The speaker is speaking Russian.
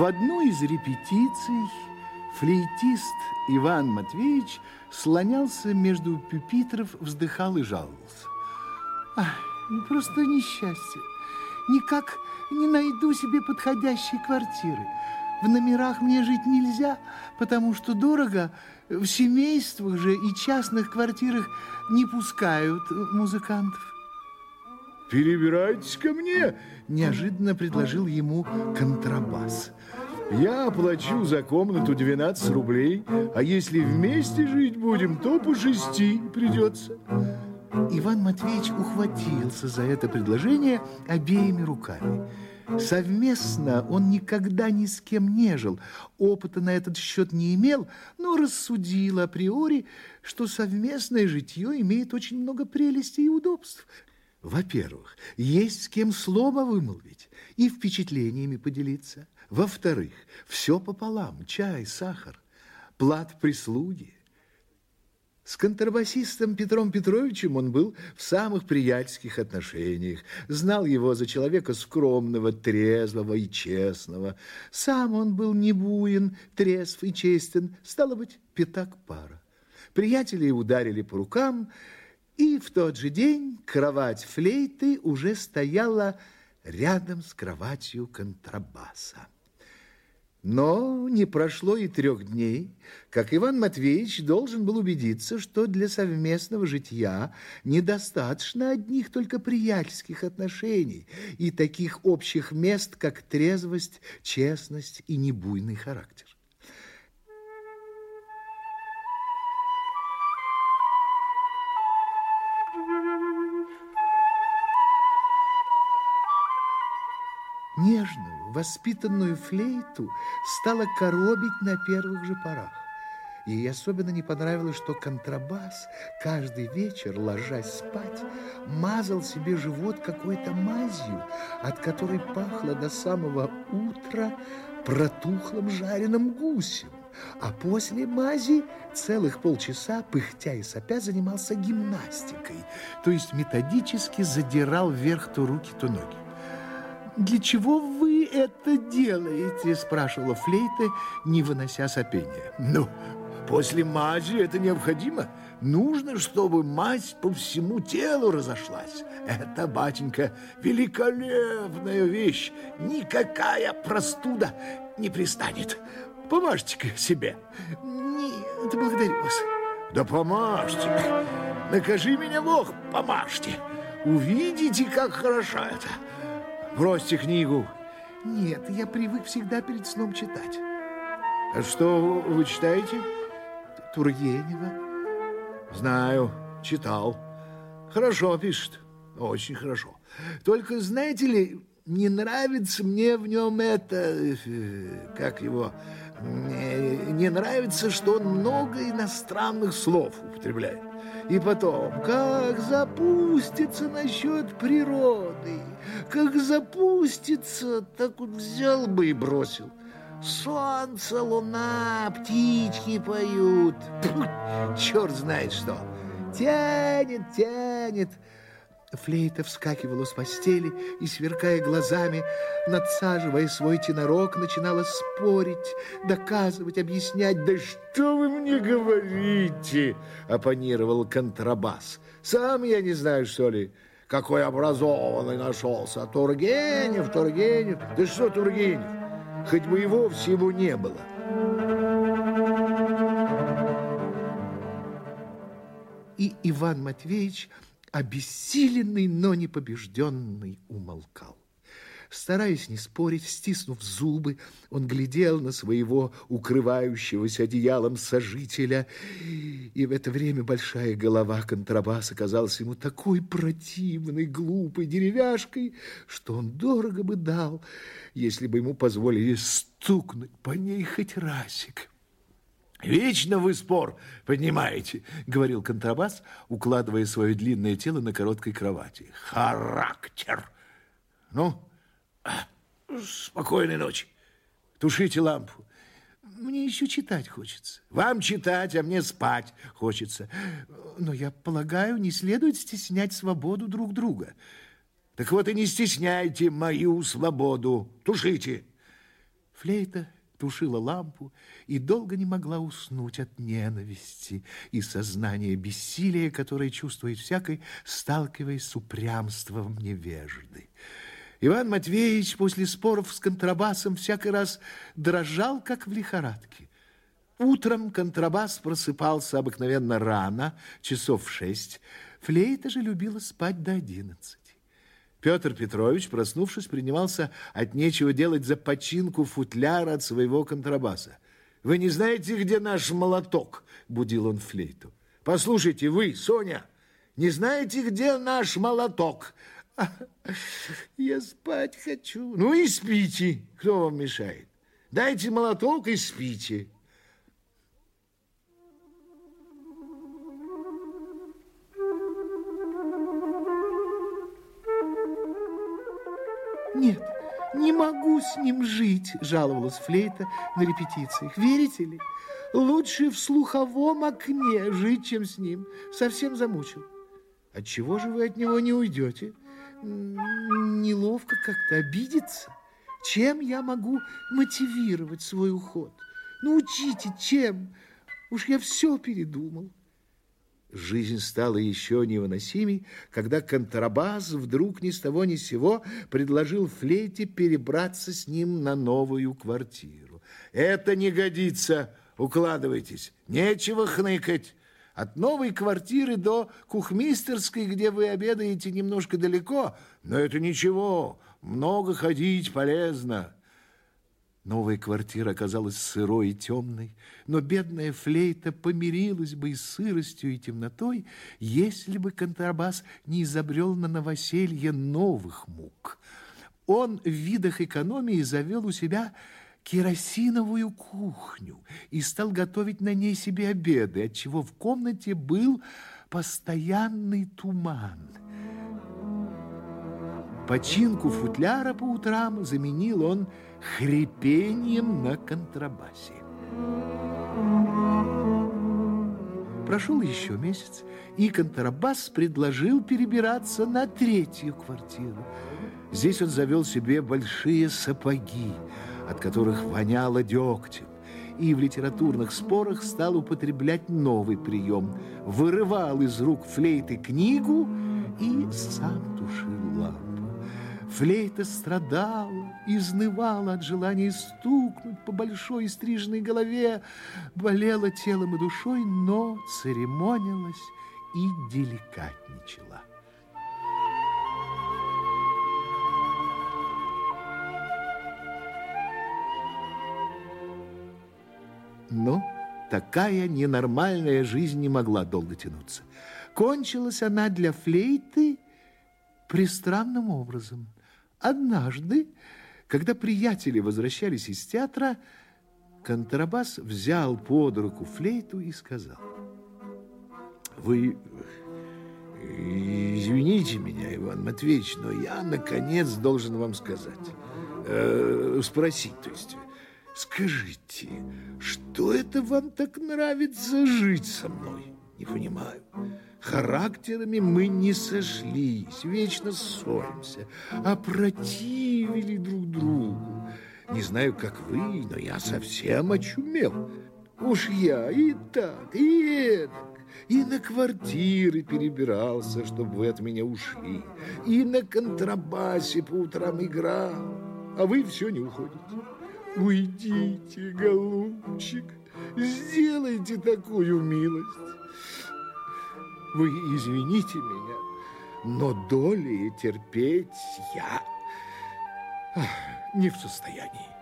В одну из репетиций флейтист Иван Матвеевич слонялся между пюпитров, вздыхал и жаловался. Ах, просто несчастье. Никак не найду себе подходящей квартиры. В номерах мне жить нельзя, потому что дорого. В семействах же и частных квартирах не пускают музыкантов. Перебирайтесь ко мне, неожиданно предложил ему контрабас. Я оплачу за комнату 12 рублей, а если вместе жить будем, то по шести придется. Иван Матвеевич ухватился за это предложение обеими руками. Совместно он никогда ни с кем не жил, опыта на этот счет не имел, но рассудил априори, что совместное житье имеет очень много прелестей и удобств. Во-первых, есть с кем слово вымолвить и впечатлениями поделиться. Во-вторых, все пополам, чай, сахар, плат прислуги. С контрабасистом Петром Петровичем он был в самых приятельских отношениях, знал его за человека скромного, трезвого и честного. Сам он был не буин, трезв и честен, стало быть, пятак пара. Приятели ударили по рукам, и в тот же день кровать флейты уже стояла рядом с кроватью контрабаса. Но не прошло и трех дней, как Иван Матвеевич должен был убедиться, что для совместного житья недостаточно одних только приятельских отношений и таких общих мест, как трезвость, честность и небуйный характер. Нежную, воспитанную флейту стала коробить на первых же порах. Ей особенно не понравилось, что контрабас каждый вечер, ложась спать, мазал себе живот какой-то мазью, от которой пахло до самого утра протухлым жареным гусем. А после мази целых полчаса, пыхтя и сопя, занимался гимнастикой, то есть методически задирал вверх то руки, то ноги. «Для чего вы это делаете?» – спрашивала флейта, не вынося сопения. «Ну, после мази это необходимо. Нужно, чтобы мазь по всему телу разошлась. Это, батенька, великолепная вещь. Никакая простуда не пристанет. Помажьте-ка себе». «Нет, благодарю вас». «Да помажьте. Накажи меня Бог, помажьте. Увидите, как хороша это». Бросьте книгу. Нет, я привык всегда перед сном читать. А что вы читаете? Тургенева. Знаю, читал. Хорошо пишет, очень хорошо. Только, знаете ли, не нравится мне в нем это, э, как его, не нравится, что он много иностранных слов употребляет. И потом, как запустится насчет природы, как запустится, так вот взял бы и бросил. Солнце, луна, птички поют. Фу, черт знает что. Тянет, тянет. Флейта вскакивала с постели и, сверкая глазами, надсаживая свой тенорок, начинала спорить, доказывать, объяснять. «Да что вы мне говорите?» – оппонировал контрабас. «Сам я не знаю, что ли, какой образованный нашелся. Тургенев, Тургенев. Да что Тургенев? Хоть бы его всего не было». И Иван Матвеевич – обессиленный, но не побежденный, умолкал. Стараясь не спорить, стиснув зубы, он глядел на своего укрывающегося одеялом сожителя, и в это время большая голова контрабаса казалась ему такой противной, глупой деревяшкой, что он дорого бы дал, если бы ему позволили стукнуть по ней хоть разик. «Вечно вы спор поднимаете», — говорил контрабас, укладывая свое длинное тело на короткой кровати. «Характер! Ну, спокойной ночи. Тушите лампу. Мне еще читать хочется. Вам читать, а мне спать хочется. Но я полагаю, не следует стеснять свободу друг друга. Так вот и не стесняйте мою свободу. Тушите. Флейта тушила лампу и долго не могла уснуть от ненависти и сознания бессилия, которое чувствует всякой, сталкиваясь с упрямством невежды. Иван Матвеевич после споров с контрабасом всякий раз дрожал, как в лихорадке. Утром контрабас просыпался обыкновенно рано, часов в шесть. Флейта же любила спать до одиннадцати. Петр Петрович, проснувшись, принимался от нечего делать за починку футляра от своего контрабаса. «Вы не знаете, где наш молоток?» – будил он флейту. «Послушайте, вы, Соня, не знаете, где наш молоток?» «Я спать хочу». «Ну и спите. Кто вам мешает? Дайте молоток и спите». Нет, не могу с ним жить, жаловалась Флейта на репетициях. Верите ли? Лучше в слуховом окне жить, чем с ним. Совсем замучил. Отчего же вы от него не уйдете? Неловко как-то обидеться. Чем я могу мотивировать свой уход? Научите, чем? Уж я все передумал. Жизнь стала еще невыносимей, когда контрабас вдруг ни с того ни с сего предложил Флейте перебраться с ним на новую квартиру. «Это не годится, укладывайтесь, нечего хныкать». От новой квартиры до кухмистерской, где вы обедаете немножко далеко, но это ничего, много ходить полезно. Новая квартира оказалась сырой и темной, но бедная флейта помирилась бы и с сыростью и темнотой, если бы контрабас не изобрел на новоселье новых мук. Он в видах экономии завел у себя керосиновую кухню и стал готовить на ней себе обеды, отчего в комнате был постоянный туман. Починку футляра по утрам заменил он хрипением на контрабасе. Прошел еще месяц, и контрабас предложил перебираться на третью квартиру. Здесь он завел себе большие сапоги, от которых воняло дегтем, и в литературных спорах стал употреблять новый прием. Вырывал из рук флейты книгу и сам тушил лампу. Флейта страдала, изнывала от желания стукнуть по большой стрижной голове, болела телом и душой, но церемонилась и деликатничала. Но такая ненормальная жизнь не могла долго тянуться. Кончилась она для флейты пристранным образом – Однажды, когда приятели возвращались из театра, контрабас взял под руку флейту и сказал, «Вы извините меня, Иван Матвеевич, но я, наконец, должен вам сказать, э, спросить, то есть, скажите, что это вам так нравится жить со мной? Не понимаю». Характерами мы не сошлись, вечно ссоримся, опротивили друг другу. Не знаю, как вы, но я совсем очумел. Уж я и так, и эдак, и на квартиры перебирался, чтобы вы от меня ушли, и на контрабасе по утрам играл, а вы все не уходите. Уйдите, голубчик, сделайте такую милость. Вы извините меня, но доли терпеть я не в состоянии.